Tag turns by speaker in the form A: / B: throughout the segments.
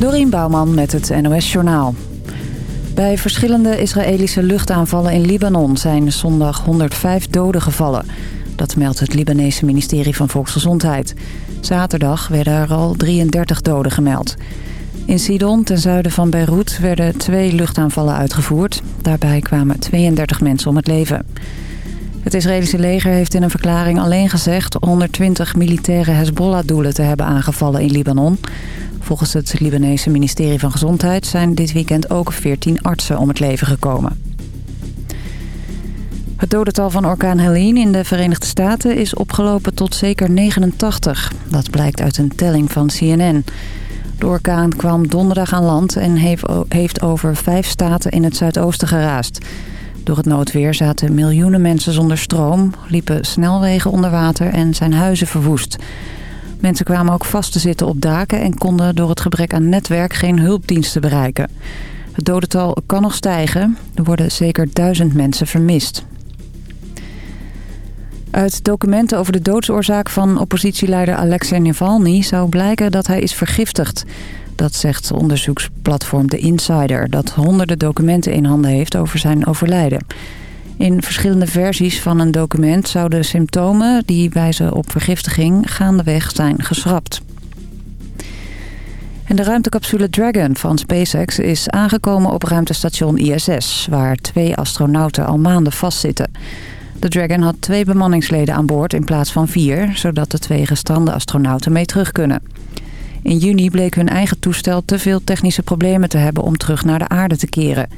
A: Dorien Bouwman met het NOS Journaal. Bij verschillende Israëlische luchtaanvallen in Libanon zijn zondag 105 doden gevallen. Dat meldt het Libanese ministerie van Volksgezondheid. Zaterdag werden er al 33 doden gemeld. In Sidon, ten zuiden van Beirut, werden twee luchtaanvallen uitgevoerd. Daarbij kwamen 32 mensen om het leven. Het Israëlische leger heeft in een verklaring alleen gezegd... 120 militaire Hezbollah-doelen te hebben aangevallen in Libanon. Volgens het Libanese ministerie van Gezondheid... zijn dit weekend ook 14 artsen om het leven gekomen. Het dodental van orkaan Helene in de Verenigde Staten is opgelopen tot zeker 89. Dat blijkt uit een telling van CNN. De orkaan kwam donderdag aan land en heeft over vijf staten in het zuidoosten geraast. Door het noodweer zaten miljoenen mensen zonder stroom, liepen snelwegen onder water en zijn huizen verwoest. Mensen kwamen ook vast te zitten op daken en konden door het gebrek aan netwerk geen hulpdiensten bereiken. Het dodental kan nog stijgen. Er worden zeker duizend mensen vermist. Uit documenten over de doodsoorzaak van oppositieleider Alexei Navalny zou blijken dat hij is vergiftigd. Dat zegt onderzoeksplatform The Insider, dat honderden documenten in handen heeft over zijn overlijden. In verschillende versies van een document zouden symptomen die wijzen op vergiftiging gaandeweg zijn geschrapt. En de ruimtecapsule Dragon van SpaceX is aangekomen op ruimtestation ISS... waar twee astronauten al maanden vastzitten. De Dragon had twee bemanningsleden aan boord in plaats van vier... zodat de twee gestrande astronauten mee terug kunnen. In juni bleek hun eigen toestel te veel technische problemen te hebben om terug naar de aarde te keren.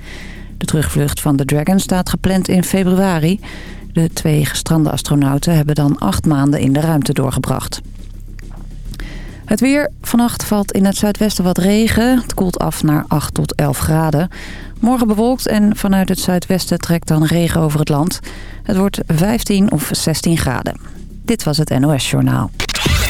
A: De terugvlucht van de Dragon staat gepland in februari. De twee gestrande astronauten hebben dan acht maanden in de ruimte doorgebracht. Het weer. Vannacht valt in het zuidwesten wat regen. Het koelt af naar 8 tot 11 graden. Morgen bewolkt en vanuit het zuidwesten trekt dan regen over het land. Het wordt 15 of 16 graden. Dit was het NOS Journaal.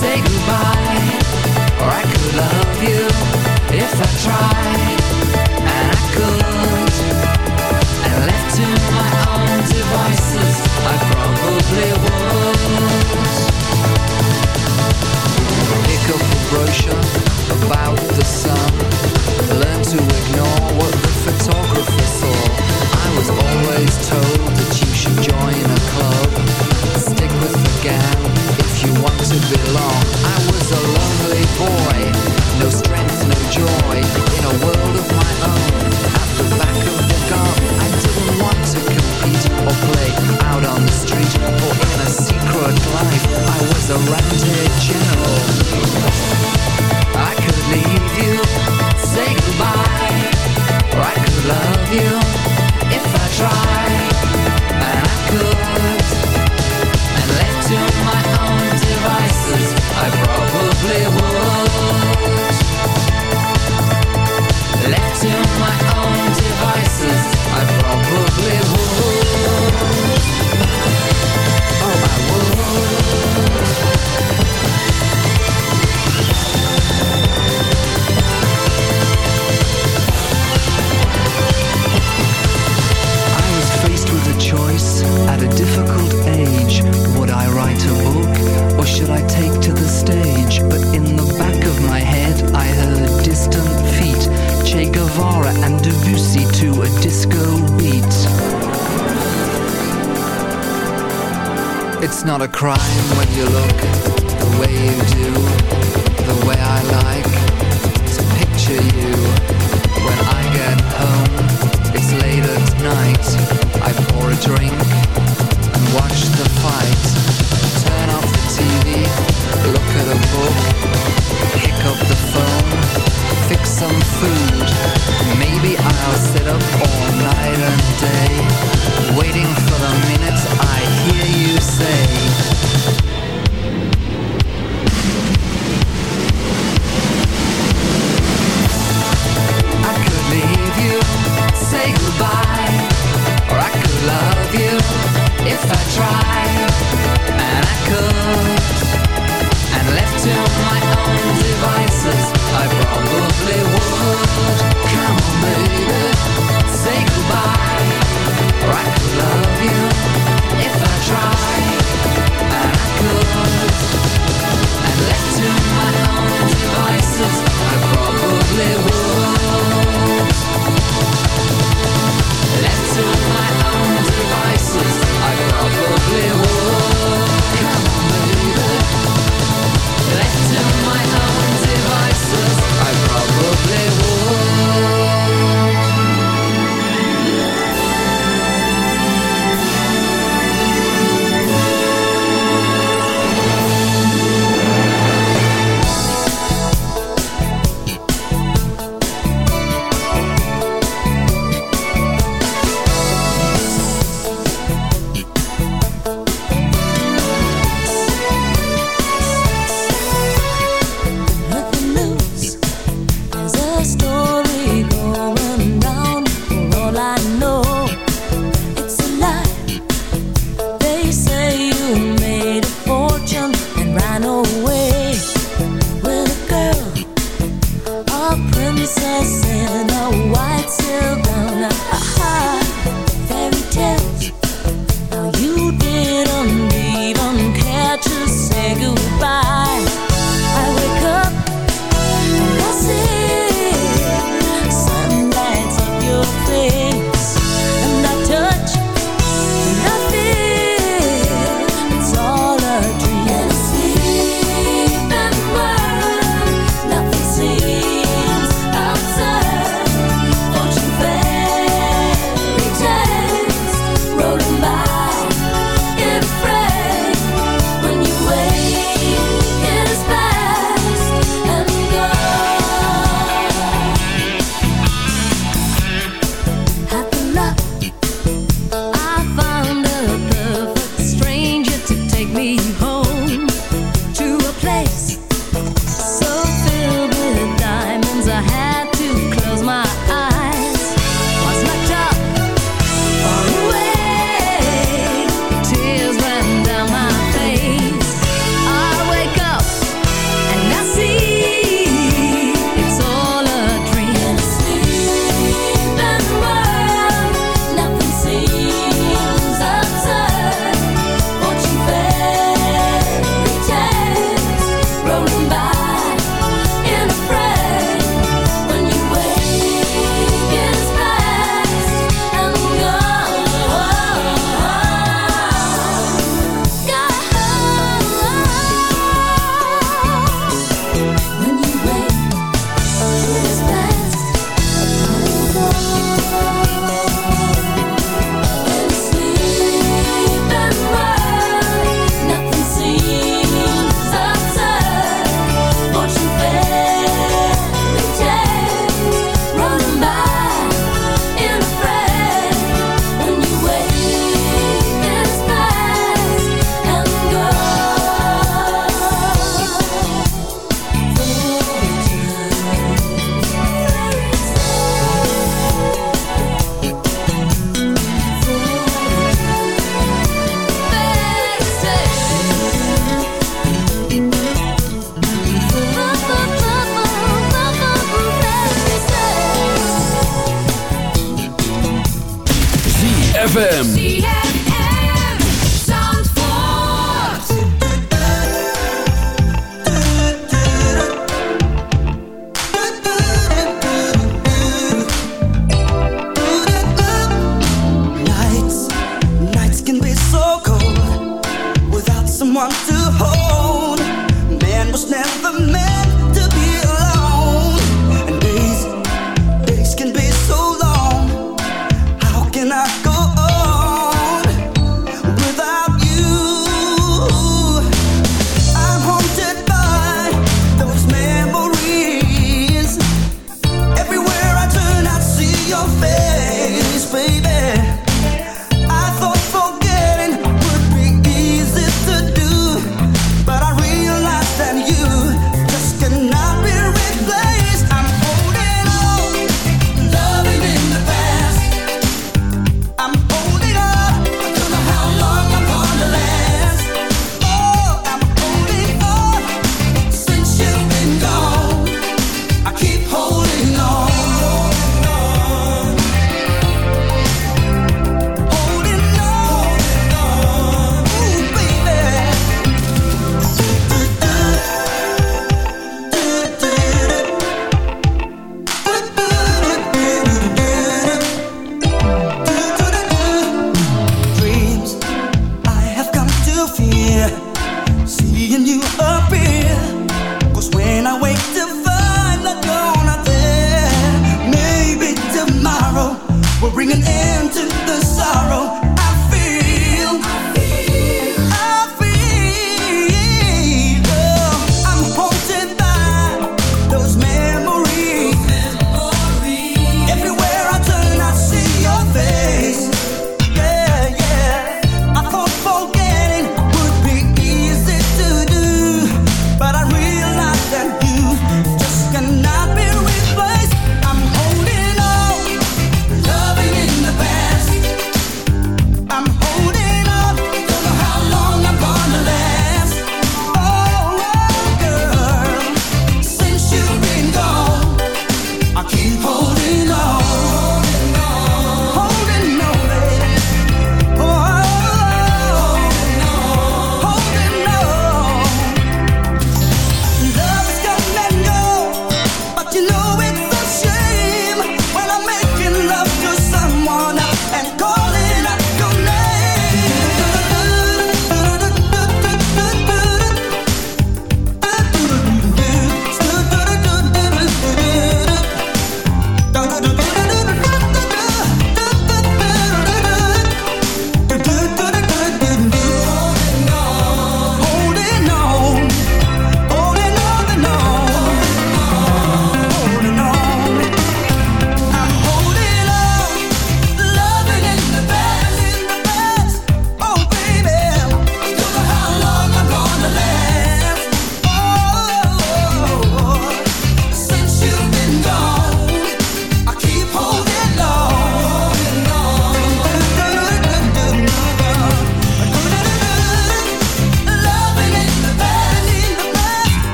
B: say goodbye.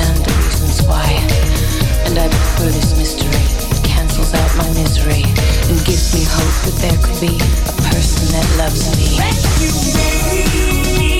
B: understand the reasons why, and I prefer this mystery. It cancels out my misery and gives me hope that there could be a person that loves me. Rescue me.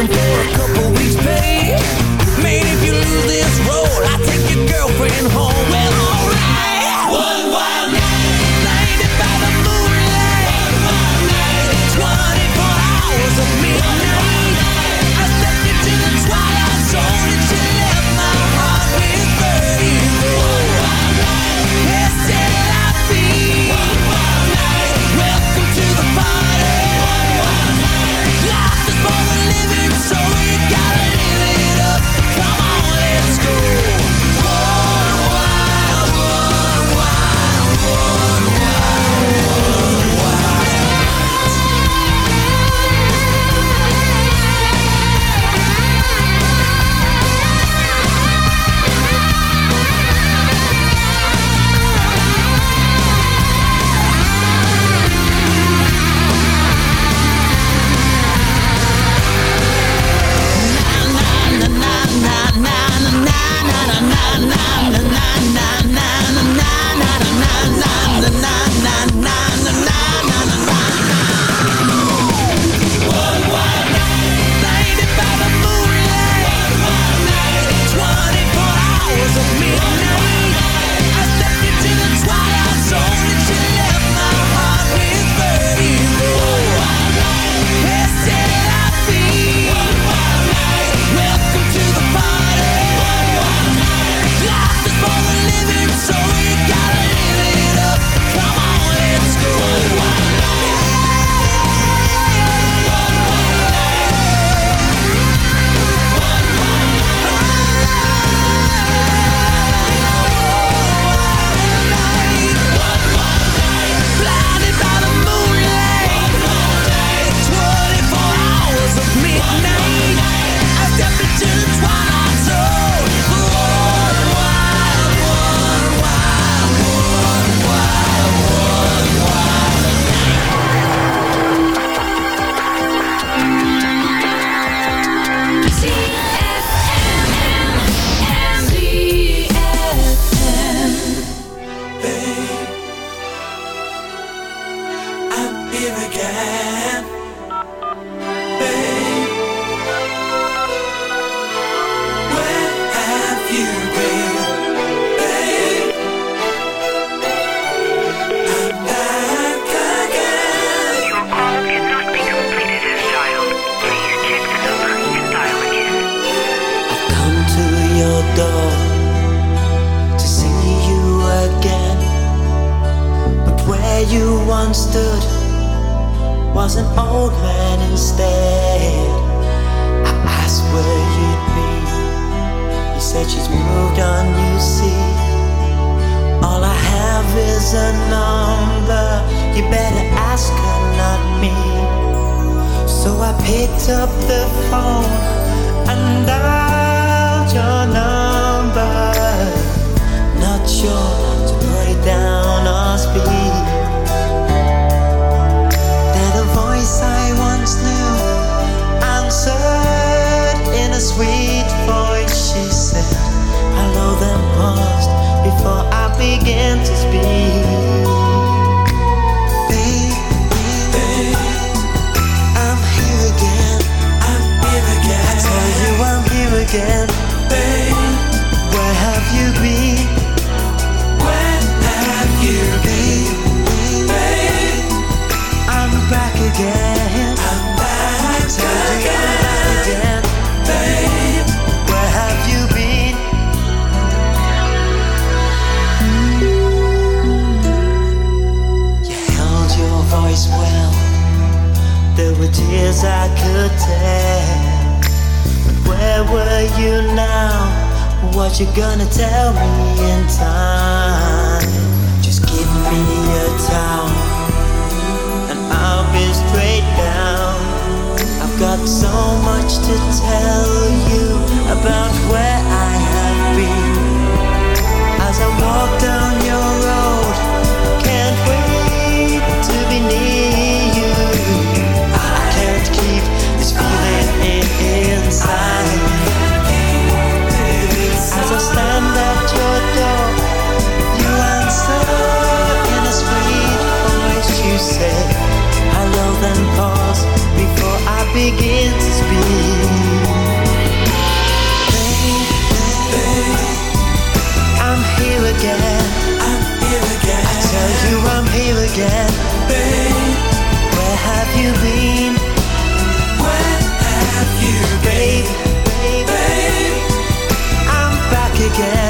C: asking for a couple weeks' pay. Man, if
D: you
C: lose this role, I'll take your girlfriend home. Well, again. you're gonna tell me in time. Just give me a town, and I'll be straight down. I've got so much to tell you about where. again. Babe, where have you been? Where have you been? Babe, babe, babe I'm back again.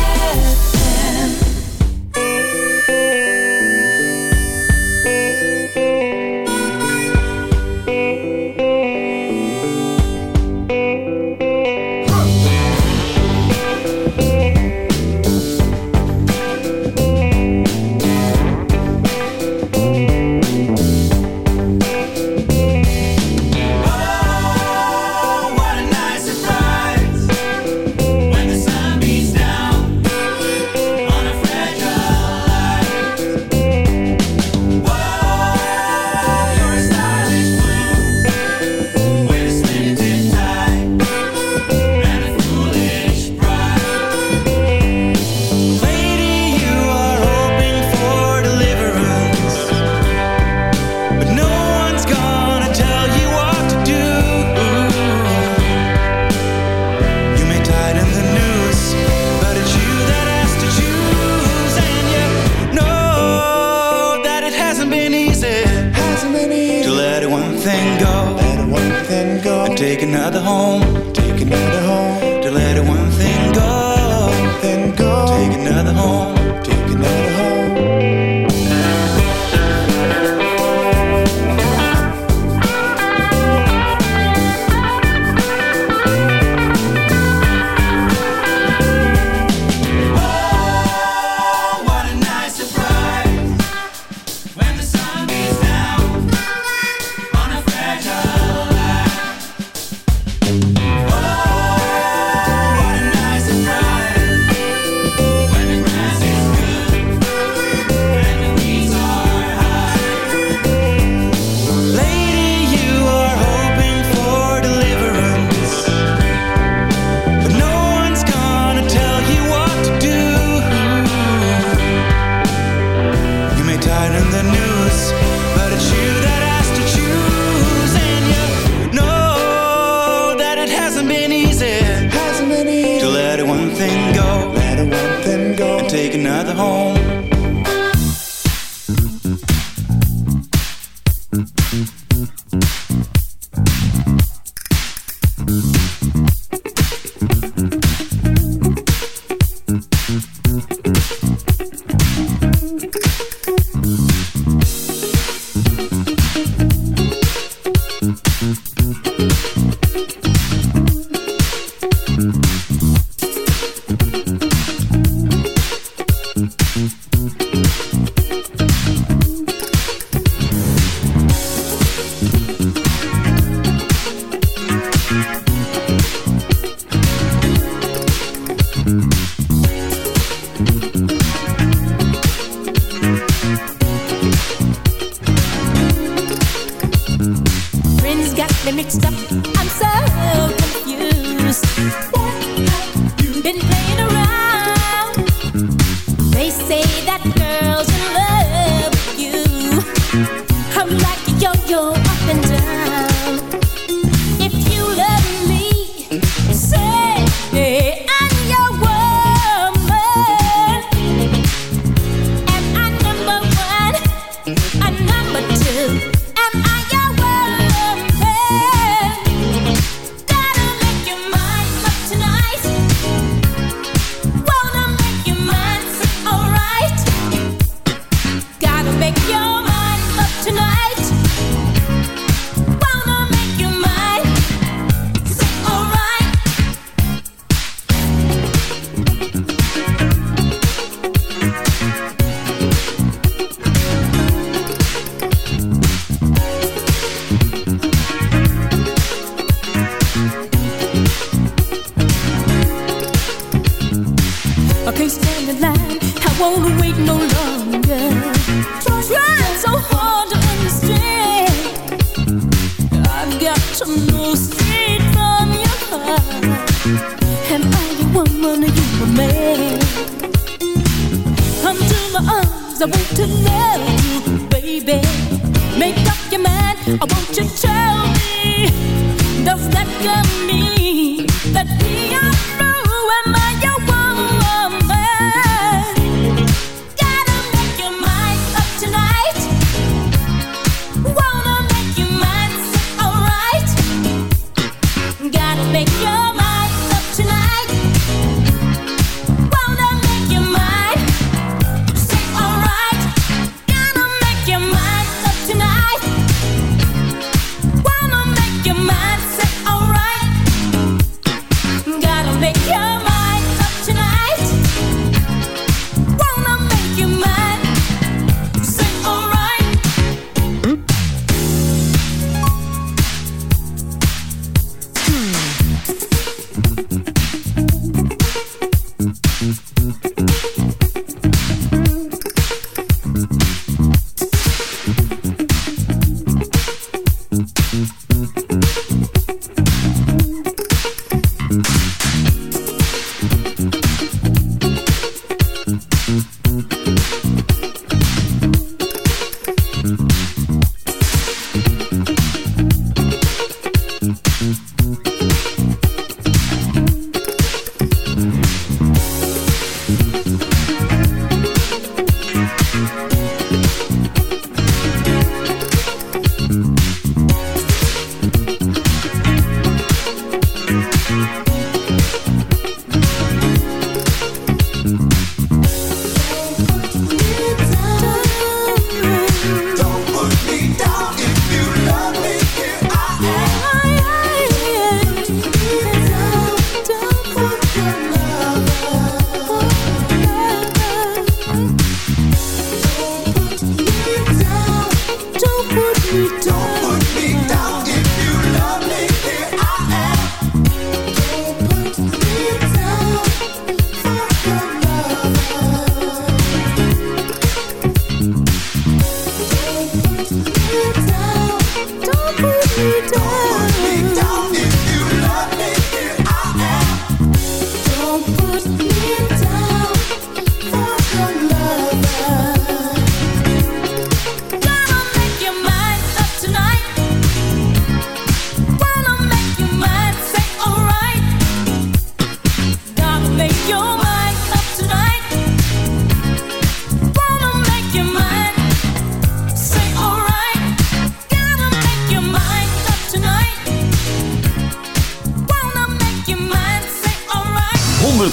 D: They say
B: that girls in love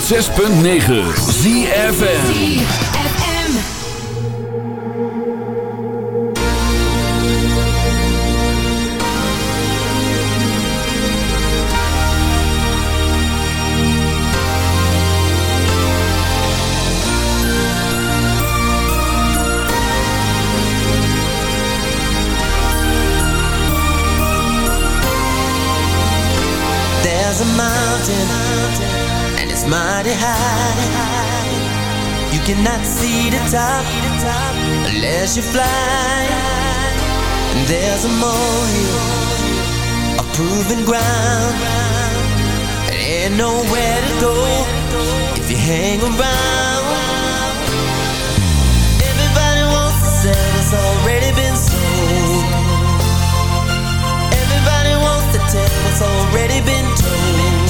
B: 106.9
E: ZFN
D: you fly. And there's a molehill, a proven ground. There ain't nowhere to go if you hang around. Everybody wants to sell what's already been sold. Everybody wants to tell what's already been told.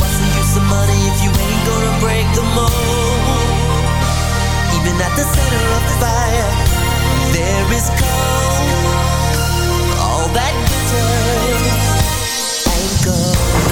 D: What's the use of money if you ain't gonna break the mold? At the center of the fire. There is cold. All that glitters. Ain't gold